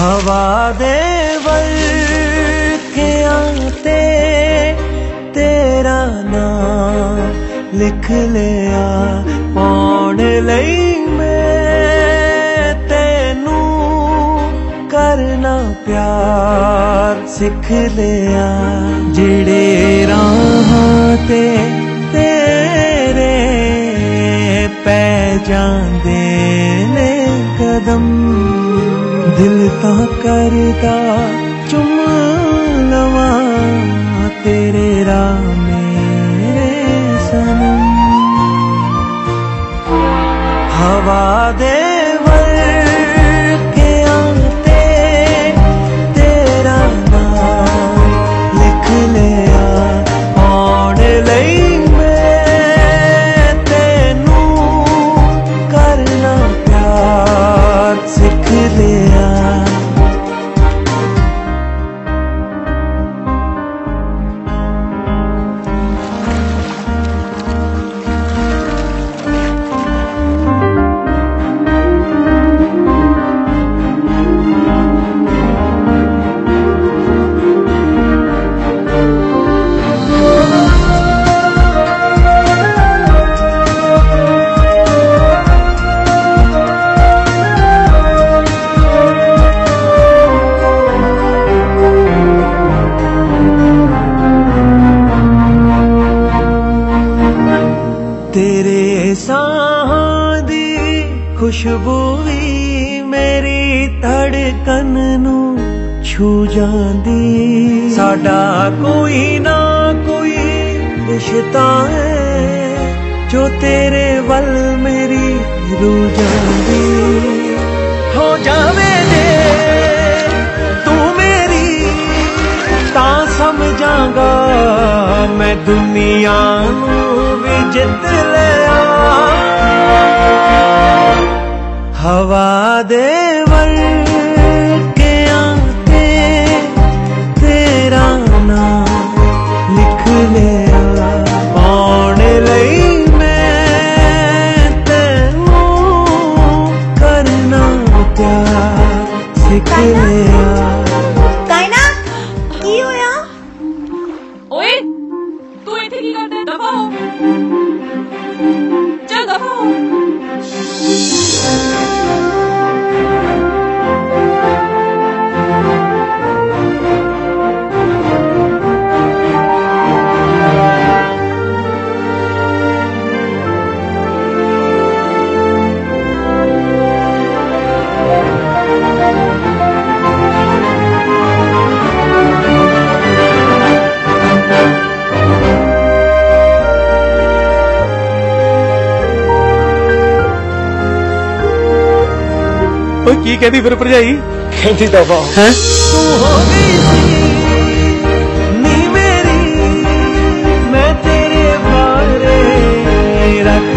ਹਵਾ ਦੇ ਵਰਕਿਆਂ ਤੇ ਤੇਰਾ ਨਾਮ ਲਿਖ ਲਿਆ। ਪਾਉਣ ਲਈ ਮੈਂ ਤੈਨੂੰ ਕਰਨਾ ਪਿਆਰ ਸਿੱਖ ਲਿਆ। ਜਿਹੜੇ ਰਾਹਾਂ ਤੇ ਤੇਰੇ ਪੈ ਜਾਂਦੇ ਨੇ ਕਦਮ। ਦਿਲ ਤਾਂ ਕਰਦਾ ਚੁੰਮ ਲਵਾਂ ਤੇਰੇ ਰਾਹ। ਖੁਸ਼ਬੂ ਵੀ ਮੇਰੀ ਧੜਕਨ ਨੂੰ ਛੂ ਜਾਂਦੀ। ਸਾਡਾ ਕੋਈ ਨਾ ਕੋਈ ਰਿਸ਼ਤਾ ਹੈ ਜੋ ਤੇਰੇ ਵੱਲ ਮੇਰੀ ਰੂ ਜਾਂਦੀ। ਹੋ ਜਾਵੇ ਜੇ ਤੂੰ ਮੇਰੀ ਤਾਂ ਸਮਝਾਂਗਾ, ਮੈਂ ਦੁਨੀਆ ਨੂੰ ਵੀ ਜਿੱਤ ਲੈ ਹਵਾ ਦੇ ਵਰਕਿਆਂ ਤੇ ਤੇਰਾ ਨਾਮ ਲਿਖ ਲਿਆ ਪਾਉਣ ਲਈ ਮੈਂ ਤੈਨੂੰ ਕਰਨਾ ਪਿਆਰ ਸਿੱਖ ਓਏ ਕੀ ਕਹਿੰਦੀ ਫਿਰ ਭਰਜਾਈ? ਕਹਿੰਦੀ ਦਫਾ ਹੈ? ਤੂੰ ਹੋ ਗਈ ਸੀ ਨੀ ਮੇਰੀ ਮੈਂ ਤੇਰੇ ਬਾਰੇ ਰੱਖ